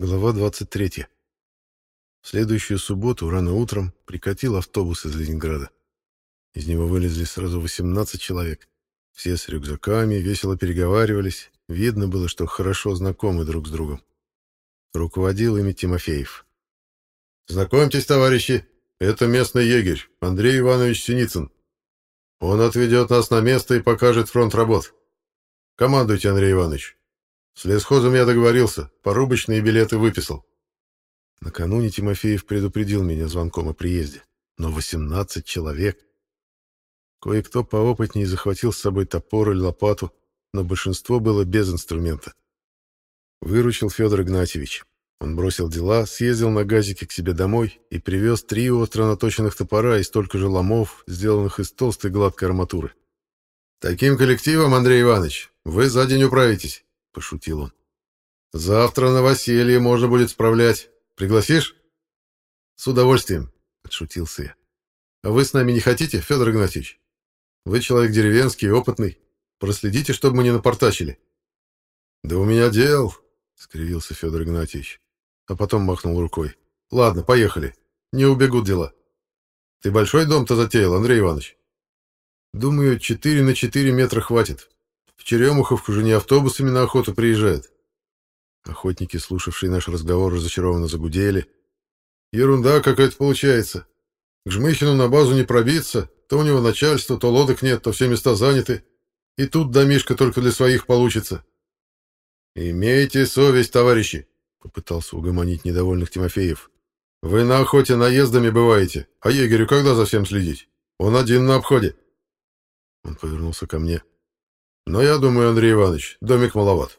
Глава 23. В следующую субботу рано утром прикатил автобус из Ленинграда. Из него вылезли сразу 18 человек. Все с рюкзаками, весело переговаривались. Видно было, что хорошо знакомы друг с другом. Руководил ими Тимофеев. «Знакомьтесь, товарищи, это местный егерь Андрей Иванович Синицын. Он отведет нас на место и покажет фронт работ. Командуйте, Андрей Иванович, с лесхозом я договорился, порубочные билеты выписал. Накануне Тимофеев предупредил меня звонком о приезде. Но 18 человек. Кое-кто поопытнее захватил с собой топор или лопату, но большинство было без инструмента. Выручил Федор Игнатьевич. Он бросил дела, съездил на газике к себе домой и привез три остро наточенных топора и столько же ломов, сделанных из толстой гладкой арматуры. «Таким коллективом, Андрей Иванович, вы за день управитесь. — пошутил он. «Завтра на новоселье можно будет справлять. Пригласишь?» «С удовольствием», — отшутился я. «А вы с нами не хотите, Федор Игнатьевич? Вы человек деревенский, опытный. Проследите, чтобы мы не напортачили». «Да у меня дел», — скривился Федор Игнатьевич, а потом махнул рукой. «Ладно, поехали. Не убегут дела. Ты большой дом-то затеял, Андрей Иванович?» «Думаю, четыре на четыре метра хватит», в Черемуховку же не автобусами на охоту приезжают. Охотники, слушавшие наш разговор, разочарованно загудели. Ерунда какая-то получается. К Жмыхину на базу не пробиться, то у него начальство, то лодок нет, то все места заняты. И тут домишка только для своих получится. «Имейте совесть, товарищи!» — попытался угомонить недовольных Тимофеев. «Вы на охоте наездами бываете, а егерю когда за всем следить? Он один на обходе!» Он повернулся ко мне. Но я думаю, Андрей Иванович, домик маловат.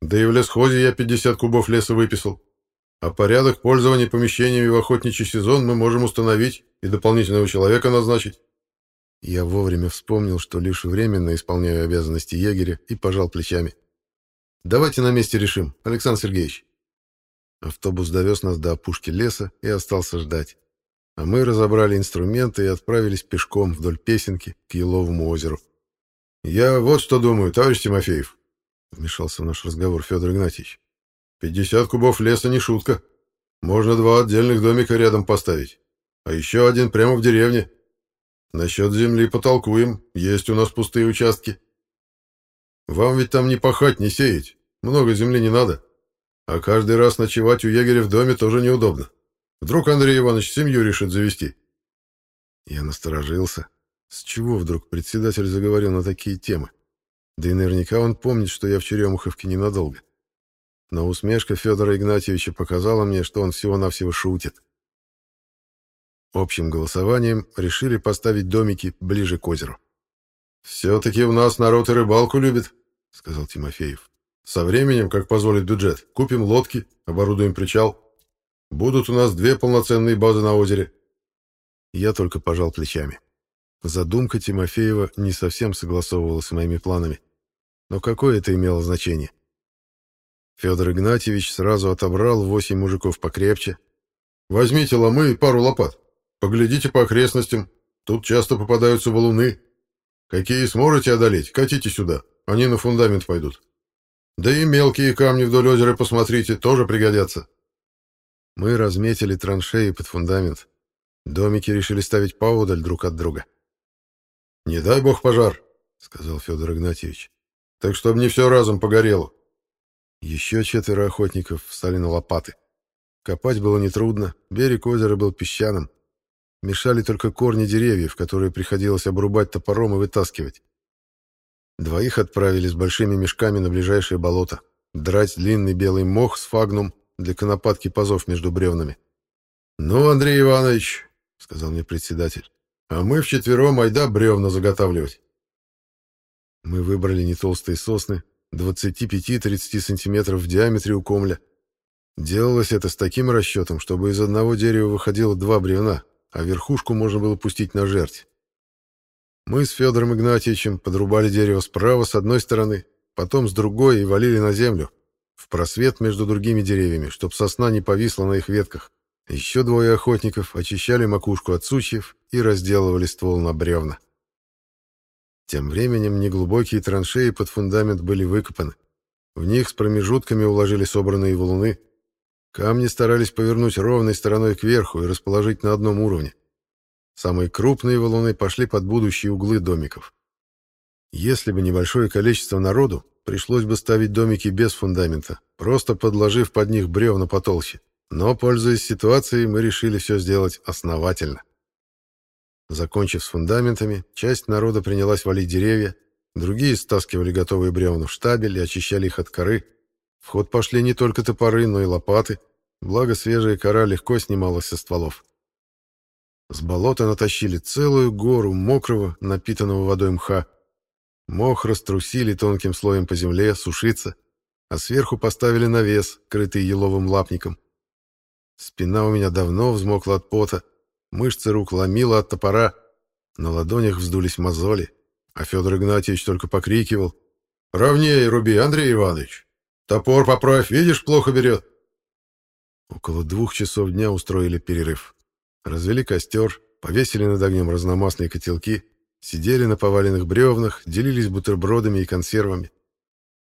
Да и в лесхозе я 50 кубов леса выписал. А порядок пользования помещениями в охотничий сезон мы можем установить и дополнительного человека назначить. Я вовремя вспомнил, что лишь временно исполняю обязанности егеря и пожал плечами. Давайте на месте решим, Александр Сергеевич. Автобус довез нас до опушки леса и остался ждать. А мы разобрали инструменты и отправились пешком вдоль песенки к Еловому озеру. «Я вот что думаю, товарищ Тимофеев», — вмешался в наш разговор Федор Игнатьевич. «Пятьдесят кубов леса не шутка. Можно два отдельных домика рядом поставить, а еще один прямо в деревне. Насчет земли потолкуем, есть у нас пустые участки. Вам ведь там не пахать, не сеять, много земли не надо. А каждый раз ночевать у егеря в доме тоже неудобно. Вдруг Андрей Иванович семью решит завести». Я насторожился. С чего вдруг председатель заговорил на такие темы? Да и наверняка он помнит, что я в Черемуховке ненадолго. Но усмешка Федора Игнатьевича показала мне, что он всего-навсего шутит. Общим голосованием решили поставить домики ближе к озеру. «Все-таки у нас народ и рыбалку любит», — сказал Тимофеев. «Со временем, как позволит бюджет, купим лодки, оборудуем причал. Будут у нас две полноценные базы на озере». Я только пожал плечами. Задумка Тимофеева не совсем согласовывалась с моими планами. Но какое это имело значение? Федор Игнатьевич сразу отобрал восемь мужиков покрепче. «Возьмите ломы и пару лопат. Поглядите по окрестностям. Тут часто попадаются валуны. Какие сможете одолеть, катите сюда. Они на фундамент пойдут. Да и мелкие камни вдоль озера посмотрите, тоже пригодятся». Мы разметили траншеи под фундамент. Домики решили ставить поодаль друг от друга. «Не дай бог пожар», — сказал Федор Игнатьевич. «Так чтобы не все разом погорело». Еще четверо охотников встали на лопаты. Копать было нетрудно, берег озера был песчаным. Мешали только корни деревьев, которые приходилось обрубать топором и вытаскивать. Двоих отправили с большими мешками на ближайшее болото. Драть длинный белый мох с фагнум для конопатки пазов между бревнами. «Ну, Андрей Иванович», — сказал мне председатель, а мы вчетвером айда бревна заготавливать. Мы выбрали не толстые сосны, 25-30 сантиметров в диаметре у комля. Делалось это с таким расчетом, чтобы из одного дерева выходило два бревна, а верхушку можно было пустить на жерть. Мы с Федором Игнатьевичем подрубали дерево справа с одной стороны, потом с другой и валили на землю, в просвет между другими деревьями, чтобы сосна не повисла на их ветках. Еще двое охотников а очищали макушку от сучьев и разделывали ствол на бревна. Тем временем неглубокие траншеи под фундамент были выкопаны. В них с промежутками уложили собранные валуны. Камни старались повернуть ровной стороной кверху и расположить на одном уровне. Самые крупные валуны пошли под будущие углы домиков. Если бы небольшое количество народу, пришлось бы ставить домики без фундамента, просто подложив под них бревна потолще. Но, пользуясь ситуацией, мы решили все сделать основательно. Закончив с фундаментами, часть народа принялась валить деревья, другие стаскивали готовые бревна в штабель и очищали их от коры. В ход пошли не только топоры, но и лопаты, благо свежая кора легко снималась со стволов. С болота натащили целую гору мокрого, напитанного водой мха. Мох раструсили тонким слоем по земле, сушиться, а сверху поставили навес, крытый еловым лапником — Спина у меня давно взмокла от пота, мышцы рук ломило от топора, на ладонях вздулись мозоли, а Федор Игнатьевич только покрикивал. «Ровнее руби, Андрей Иванович! Топор поправь, видишь, плохо берет!» Около двух часов дня устроили перерыв. Развели костер, повесили над огнем разномастные котелки, сидели на поваленных бревнах, делились бутербродами и консервами.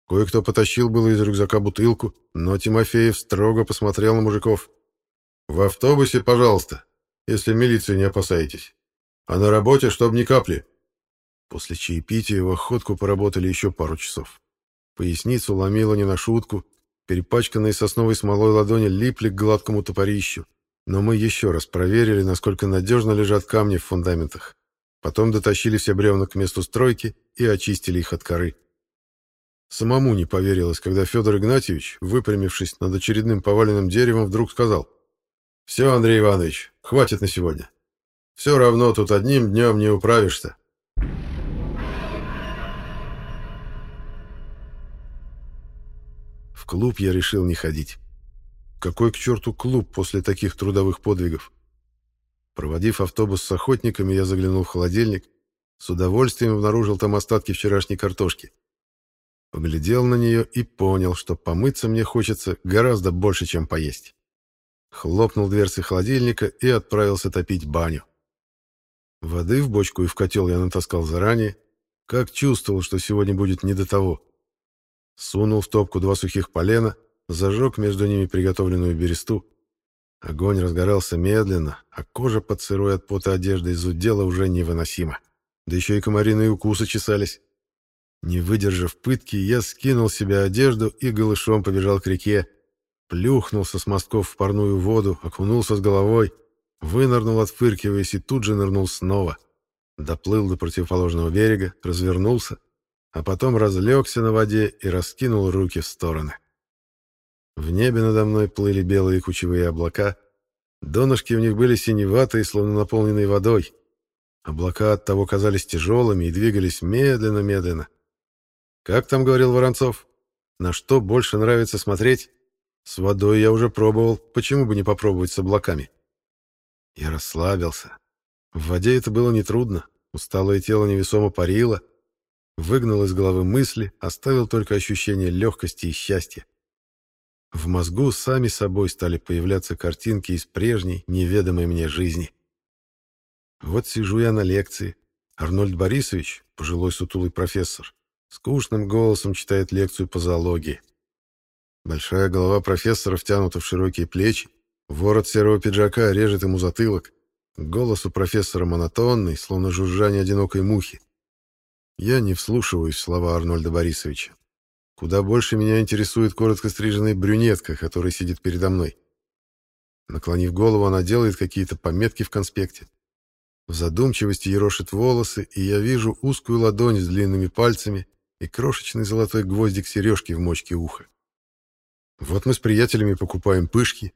Кое-кто потащил было из рюкзака бутылку, но Тимофеев строго посмотрел на мужиков — в автобусе, пожалуйста, если милицию не опасаетесь. А на работе, чтобы ни капли. После чаепития в охотку поработали еще пару часов. Поясницу ломило не на шутку, перепачканные сосновой смолой ладони липли к гладкому топорищу. Но мы еще раз проверили, насколько надежно лежат камни в фундаментах. Потом дотащили все бревна к месту стройки и очистили их от коры. Самому не поверилось, когда Федор Игнатьевич, выпрямившись над очередным поваленным деревом, вдруг сказал все, Андрей Иванович, хватит на сегодня. Все равно тут одним днем не управишься. В клуб я решил не ходить. Какой к черту клуб после таких трудовых подвигов? Проводив автобус с охотниками, я заглянул в холодильник. С удовольствием обнаружил там остатки вчерашней картошки. Поглядел на нее и понял, что помыться мне хочется гораздо больше, чем поесть хлопнул дверцы холодильника и отправился топить баню. Воды в бочку и в котел я натаскал заранее, как чувствовал, что сегодня будет не до того. Сунул в топку два сухих полена, зажег между ними приготовленную бересту. Огонь разгорался медленно, а кожа под сырой от пота одежды из изудела уже невыносима. Да еще и комариные укусы чесались. Не выдержав пытки, я скинул себе одежду и голышом побежал к реке, плюхнулся с мостков в парную воду, окунулся с головой, вынырнул отфыркиваясь, и тут же нырнул снова. Доплыл до противоположного берега, развернулся, а потом разлегся на воде и раскинул руки в стороны. В небе надо мной плыли белые кучевые облака. Донышки в них были синеватые, словно наполненные водой. Облака от того казались тяжелыми и двигались медленно-медленно. Как там говорил Воронцов? На что больше нравится смотреть? С водой я уже пробовал, почему бы не попробовать с облаками? Я расслабился. В воде это было нетрудно. Усталое тело невесомо парило. Выгнал из головы мысли, оставил только ощущение легкости и счастья. В мозгу сами собой стали появляться картинки из прежней, неведомой мне жизни. Вот сижу я на лекции. Арнольд Борисович, пожилой сутулый профессор, скучным голосом читает лекцию по зоологии. Большая голова профессора, втянута в широкие плечи, ворот серого пиджака режет ему затылок. Голос у профессора монотонный, словно жужжание одинокой мухи. Я не вслушиваюсь в слова Арнольда Борисовича. Куда больше меня интересует коротко стриженная брюнетка, которая сидит передо мной. Наклонив голову, она делает какие-то пометки в конспекте. В задумчивости ерошит волосы, и я вижу узкую ладонь с длинными пальцами и крошечный золотой гвоздик сережки в мочке уха. Вот мы с приятелями покупаем пышки.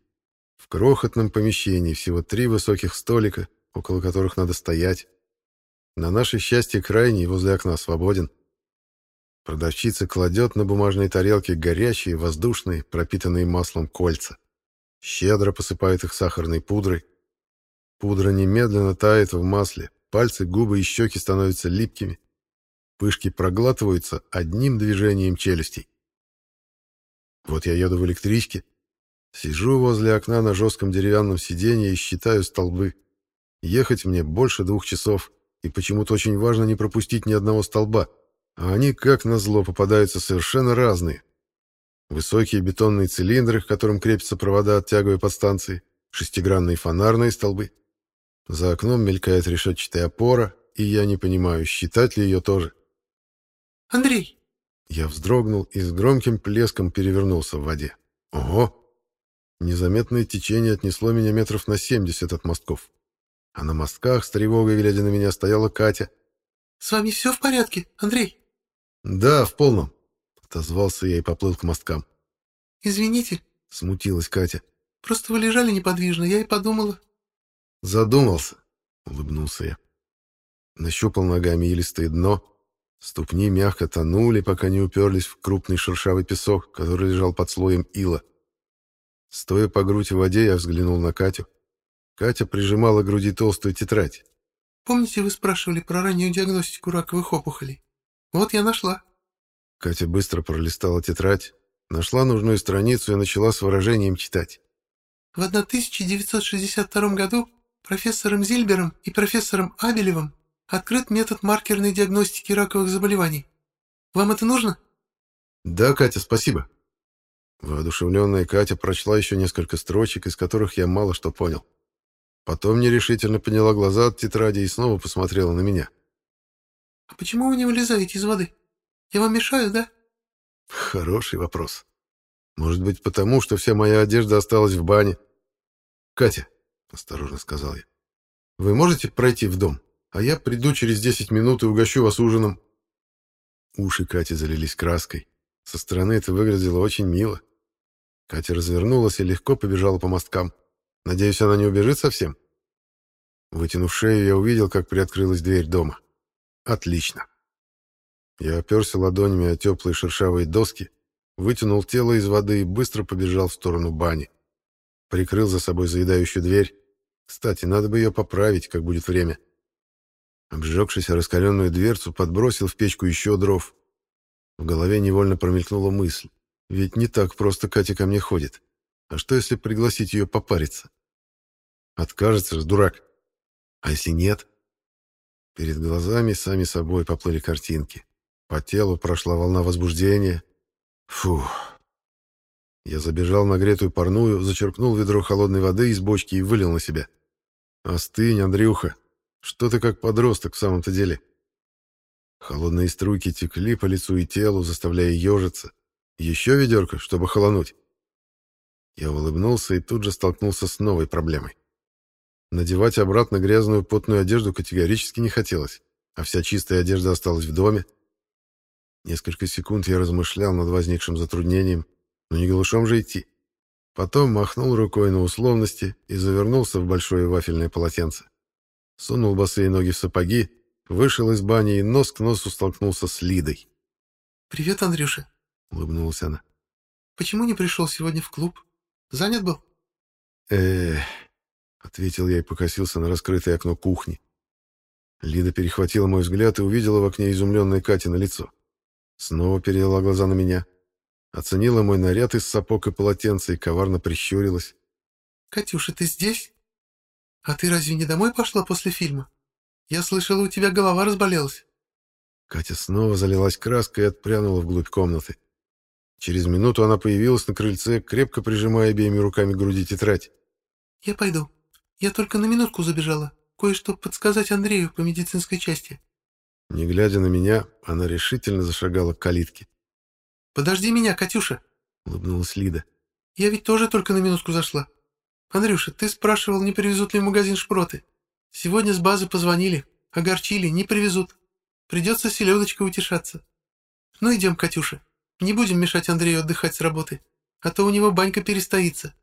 В крохотном помещении всего три высоких столика, около которых надо стоять. На наше счастье крайний возле окна свободен. Продавщица кладет на бумажные тарелки горячие, воздушные, пропитанные маслом кольца. Щедро посыпает их сахарной пудрой. Пудра немедленно тает в масле, пальцы, губы и щеки становятся липкими. Пышки проглатываются одним движением челюстей. Вот я еду в электричке, сижу возле окна на жестком деревянном сиденье и считаю столбы. Ехать мне больше двух часов, и почему-то очень важно не пропустить ни одного столба, а они, как назло, попадаются совершенно разные. Высокие бетонные цилиндры, к которым крепятся провода от тяговой подстанции, шестигранные фонарные столбы. За окном мелькает решетчатая опора, и я не понимаю, считать ли ее тоже. «Андрей, я вздрогнул и с громким плеском перевернулся в воде. Ого! Незаметное течение отнесло меня метров на 70 от мостков. А на мостках, с тревогой глядя на меня, стояла Катя. «С вами все в порядке, Андрей?» «Да, в полном», — отозвался я и поплыл к мосткам. «Извините», — смутилась Катя. «Просто вы лежали неподвижно, я и подумала». «Задумался», — улыбнулся я. Нащупал ногами илистое дно — Ступни мягко тонули, пока не уперлись в крупный шершавый песок, который лежал под слоем ила. Стоя по грудь в воде, я взглянул на Катю. Катя прижимала к груди толстую тетрадь. «Помните, вы спрашивали про раннюю диагностику раковых опухолей? Вот я нашла». Катя быстро пролистала тетрадь, нашла нужную страницу и начала с выражением читать. В 1962 году профессором Зильбером и профессором Абелевым Открыт метод маркерной диагностики раковых заболеваний. Вам это нужно? Да, Катя, спасибо. Воодушевленная Катя прочла еще несколько строчек, из которых я мало что понял. Потом нерешительно подняла глаза от тетради и снова посмотрела на меня. «А почему вы не вылезаете из воды? Я вам мешаю, да?» «Хороший вопрос. Может быть, потому, что вся моя одежда осталась в бане?» «Катя», — осторожно сказал я, — «вы можете пройти в дом?» а я приду через 10 минут и угощу вас ужином». Уши Кати залились краской. Со стороны это выглядело очень мило. Катя развернулась и легко побежала по мосткам. Надеюсь, она не убежит совсем. Вытянув шею, я увидел, как приоткрылась дверь дома. Отлично. Я оперся ладонями о теплые шершавые доски, вытянул тело из воды и быстро побежал в сторону бани. Прикрыл за собой заедающую дверь. Кстати, надо бы ее поправить, как будет время. — Обжегшись раскаленную дверцу, подбросил в печку еще дров. В голове невольно промелькнула мысль. Ведь не так просто Катя ко мне ходит. А что, если пригласить ее попариться? Откажется же, дурак. А если нет? Перед глазами сами собой поплыли картинки. По телу прошла волна возбуждения. Фух. Я забежал на гретую парную, зачерпнул ведро холодной воды из бочки и вылил на себя. «Остынь, Андрюха, что ты как подросток в самом-то деле?» Холодные струйки текли по лицу и телу, заставляя ежиться. «Еще ведерко, чтобы холонуть?» Я улыбнулся и тут же столкнулся с новой проблемой. Надевать обратно грязную потную одежду категорически не хотелось, а вся чистая одежда осталась в доме. Несколько секунд я размышлял над возникшим затруднением, но не голышом же идти. Потом махнул рукой на условности и завернулся в большое вафельное полотенце сунул босые ноги в сапоги, вышел из бани и нос к носу столкнулся с Лидой. «Привет, Андрюша», — улыбнулась она. «Почему не пришел сегодня в клуб? Занят был?» «Эх», — ответил я и покосился на раскрытое окно кухни. Лида перехватила мой взгляд и увидела в окне изумленное Кати на лицо. Снова перевела глаза на меня. Оценила мой наряд из сапог и полотенца и коварно прищурилась. «Катюша, ты здесь?» А ты разве не домой пошла после фильма? Я слышала, у тебя голова разболелась. Катя снова залилась краской и отпрянула вглубь комнаты. Через минуту она появилась на крыльце, крепко прижимая обеими руками к груди тетрадь. «Я пойду. Я только на минутку забежала. Кое-что подсказать Андрею по медицинской части». Не глядя на меня, она решительно зашагала к калитке. «Подожди меня, Катюша!» — улыбнулась Лида. «Я ведь тоже только на минутку зашла. Андрюша, ты спрашивал, не привезут ли в магазин шпроты. Сегодня с базы позвонили, огорчили, не привезут. Придется селедочкой утешаться. Ну идем, Катюша, не будем мешать Андрею отдыхать с работы, а то у него банька перестоится.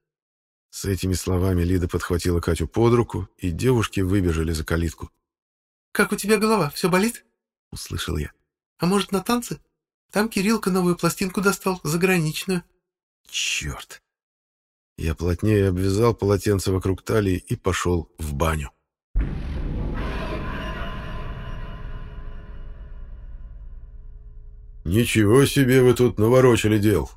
С этими словами Лида подхватила Катю под руку, и девушки выбежали за калитку. «Как у тебя голова? Все болит?» — услышал я. «А может, на танцы? Там Кириллка новую пластинку достал, заграничную». «Черт!» Я плотнее обвязал полотенце вокруг талии и пошел в баню. «Ничего себе вы тут наворочили дел!»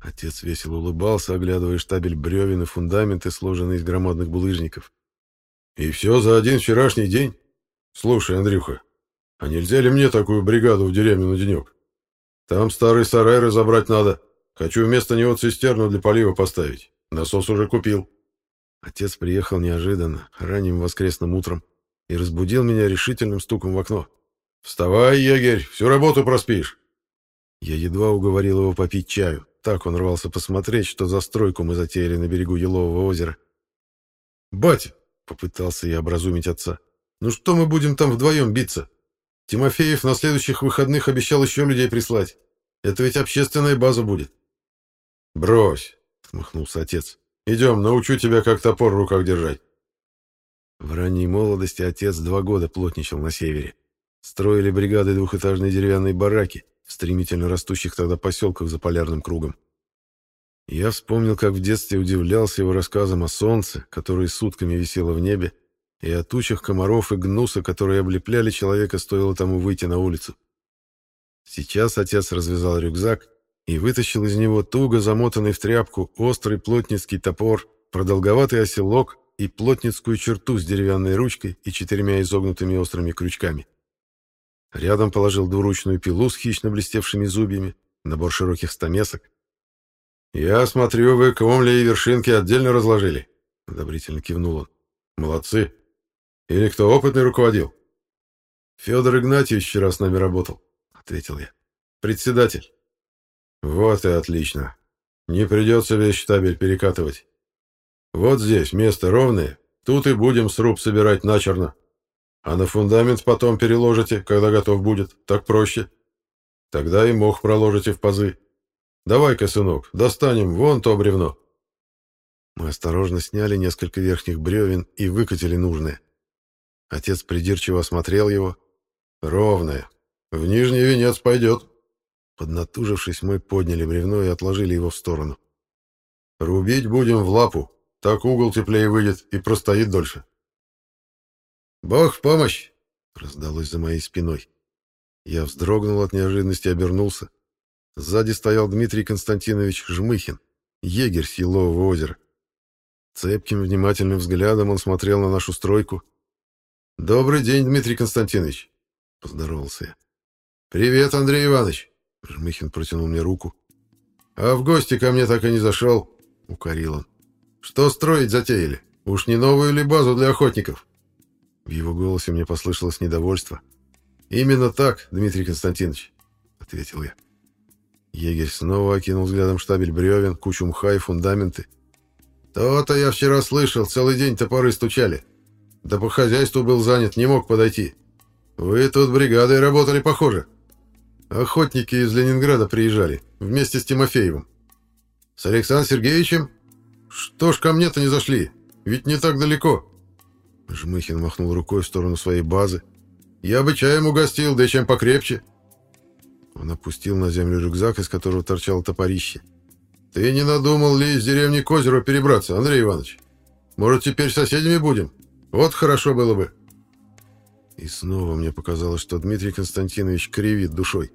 Отец весело улыбался, оглядывая штабель бревен и фундаменты, сложенные из громадных булыжников. «И все за один вчерашний день? Слушай, Андрюха, а нельзя ли мне такую бригаду в деревню на денек? Там старый сарай разобрать надо. Хочу вместо него цистерну для полива поставить. Насос уже купил». Отец приехал неожиданно, ранним воскресным утром, и разбудил меня решительным стуком в окно. «Вставай, егерь, всю работу проспишь!» Я едва уговорил его попить чаю. Так он рвался посмотреть, что за стройку мы затеяли на берегу Елового озера. «Батя!» — попытался я образумить отца. «Ну что мы будем там вдвоем биться? Тимофеев на следующих выходных обещал еще людей прислать. Это ведь общественная база будет». «Брось!» — махнулся отец. «Идем, научу тебя, как топор в руках держать». В ранней молодости отец два года плотничал на севере. Строили бригады двухэтажные деревянные бараки в стремительно растущих тогда поселках за полярным кругом. Я вспомнил, как в детстве удивлялся его рассказам о солнце, которое сутками висело в небе, и о тучах комаров и гнуса, которые облепляли человека, стоило тому выйти на улицу. Сейчас отец развязал рюкзак и вытащил из него туго замотанный в тряпку острый плотницкий топор, продолговатый оселок и плотницкую черту с деревянной ручкой и четырьмя изогнутыми острыми крючками. Рядом положил двуручную пилу с хищно блестевшими зубьями, набор широких стамесок. «Я смотрю, вы комли и вершинки отдельно разложили», — одобрительно кивнул он. «Молодцы! Или кто опытный руководил?» «Федор Игнатьевич вчера с нами работал», — ответил я. «Председатель». Вот и отлично. Не придется весь штабель перекатывать. Вот здесь место ровное, тут и будем сруб собирать начерно. А на фундамент потом переложите, когда готов будет, так проще. Тогда и мох проложите в пазы. Давай-ка, сынок, достанем вон то бревно. Мы осторожно сняли несколько верхних бревен и выкатили нужное. Отец придирчиво осмотрел его. Ровное. В нижний венец пойдет. Поднатужившись, мы подняли бревно и отложили его в сторону. «Рубить будем в лапу, так угол теплее выйдет и простоит дольше». «Бог в помощь!» — раздалось за моей спиной. Я вздрогнул от неожиданности и обернулся. Сзади стоял Дмитрий Константинович Жмыхин, егерь Силового озера. Цепким внимательным взглядом он смотрел на нашу стройку. «Добрый день, Дмитрий Константинович!» — поздоровался я. «Привет, Андрей Иванович!» Жмыхин протянул мне руку. «А в гости ко мне так и не зашел», — укорил он. «Что строить затеяли? Уж не новую ли базу для охотников?» В его голосе мне послышалось недовольство. «Именно так, Дмитрий Константинович», — ответил я. Егерь снова окинул взглядом штабель бревен, кучу мха и фундаменты. «То-то я вчера слышал, целый день топоры стучали. Да по хозяйству был занят, не мог подойти. Вы тут бригадой работали, похоже». Охотники из Ленинграда приезжали, вместе с Тимофеевым. С Александром Сергеевичем? Что ж ко мне-то не зашли? Ведь не так далеко. Жмыхин махнул рукой в сторону своей базы. Я бы чаем угостил, да и чем покрепче. Он опустил на землю рюкзак, из которого торчало топорище. Ты не надумал ли из деревни к озеру перебраться, Андрей Иванович? Может, теперь соседями будем? Вот хорошо было бы. И снова мне показалось, что Дмитрий Константинович кривит душой.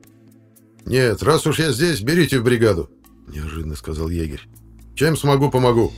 «Нет, раз уж я здесь, берите в бригаду», — неожиданно сказал егерь. «Чем смогу, помогу».